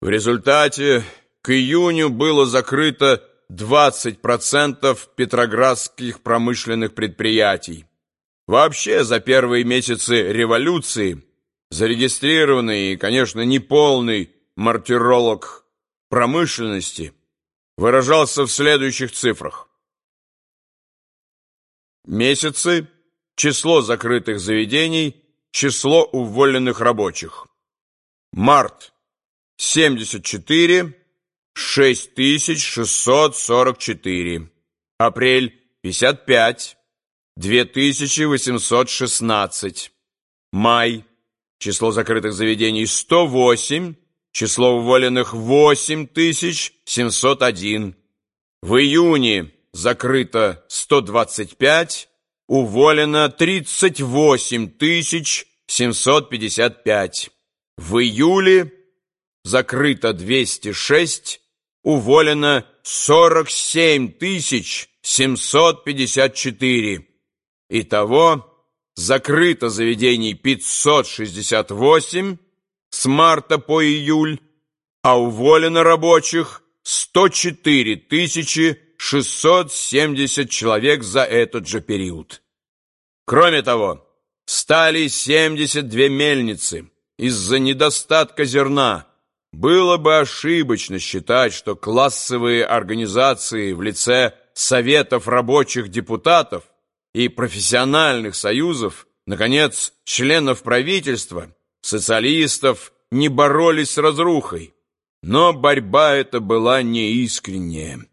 В результате к июню было закрыто 20% петроградских промышленных предприятий. Вообще, за первые месяцы революции зарегистрированный и, конечно, неполный мартиролог промышленности выражался в следующих цифрах. Месяцы, число закрытых заведений, число уволенных рабочих. Март 74 6644. Апрель 55 2816. Май число закрытых заведений 108, число уволенных 8701. В июне закрыто 125, уволено 38755. В июле закрыто 206, уволено 47 754. Итого закрыто заведений 568 с марта по июль, а уволено рабочих 104 670 человек за этот же период. Кроме того, стали 72 мельницы из-за недостатка зерна, было бы ошибочно считать, что классовые организации в лице советов рабочих депутатов и профессиональных союзов, наконец, членов правительства, социалистов, не боролись с разрухой. Но борьба эта была неискренняя.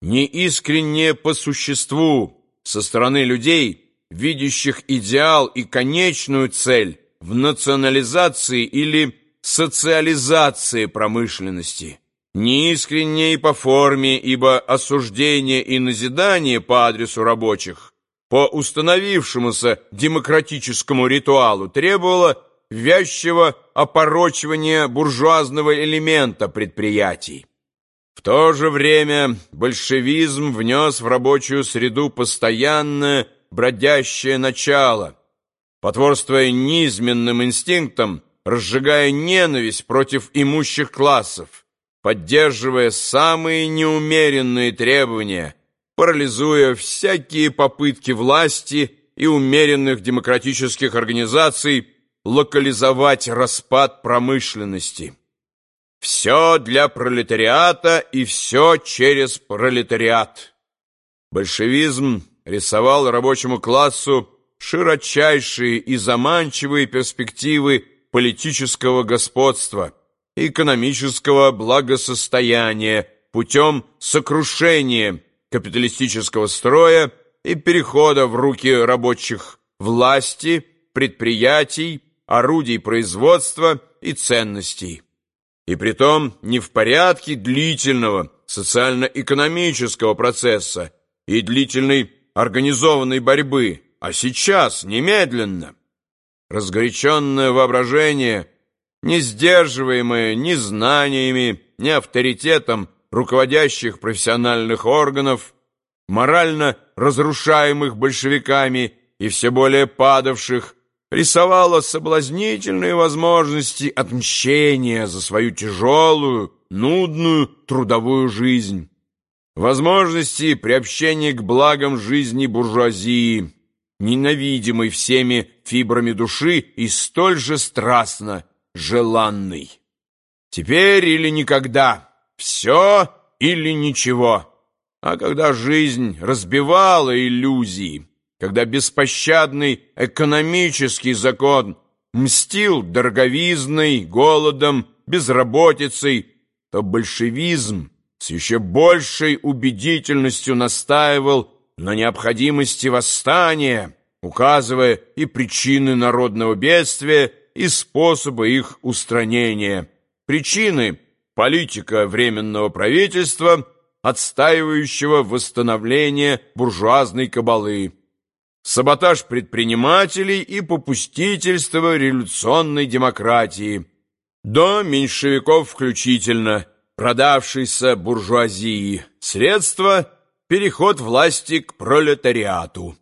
Неискренняя по существу со стороны людей, видящих идеал и конечную цель в национализации или социализации промышленности. Неискренне и по форме, ибо осуждение и назидание по адресу рабочих по установившемуся демократическому ритуалу требовало вязчего опорочивания буржуазного элемента предприятий. В то же время большевизм внес в рабочую среду постоянное бродящее начало, потворствуя низменным инстинктам, разжигая ненависть против имущих классов, поддерживая самые неумеренные требования, парализуя всякие попытки власти и умеренных демократических организаций локализовать распад промышленности. Все для пролетариата и все через пролетариат. Большевизм рисовал рабочему классу широчайшие и заманчивые перспективы политического господства, экономического благосостояния путем сокрушения капиталистического строя и перехода в руки рабочих власти, предприятий, орудий производства и ценностей. И притом не в порядке длительного социально-экономического процесса и длительной организованной борьбы, а сейчас, немедленно. Разгоряченное воображение, не сдерживаемое ни знаниями, ни авторитетом руководящих профессиональных органов, морально разрушаемых большевиками и все более падавших, рисовало соблазнительные возможности отмщения за свою тяжелую, нудную трудовую жизнь, возможности приобщения к благам жизни буржуазии, ненавидимый всеми фибрами души и столь же страстно желанный. Теперь или никогда, все или ничего. А когда жизнь разбивала иллюзии, когда беспощадный экономический закон мстил дороговизной, голодом, безработицей, то большевизм с еще большей убедительностью настаивал на необходимости восстания, указывая и причины народного бедствия, и способы их устранения. Причины – политика Временного правительства, отстаивающего восстановление буржуазной кабалы, саботаж предпринимателей и попустительство революционной демократии, до меньшевиков включительно, продавшейся буржуазии, средства – переход власти к пролетариату.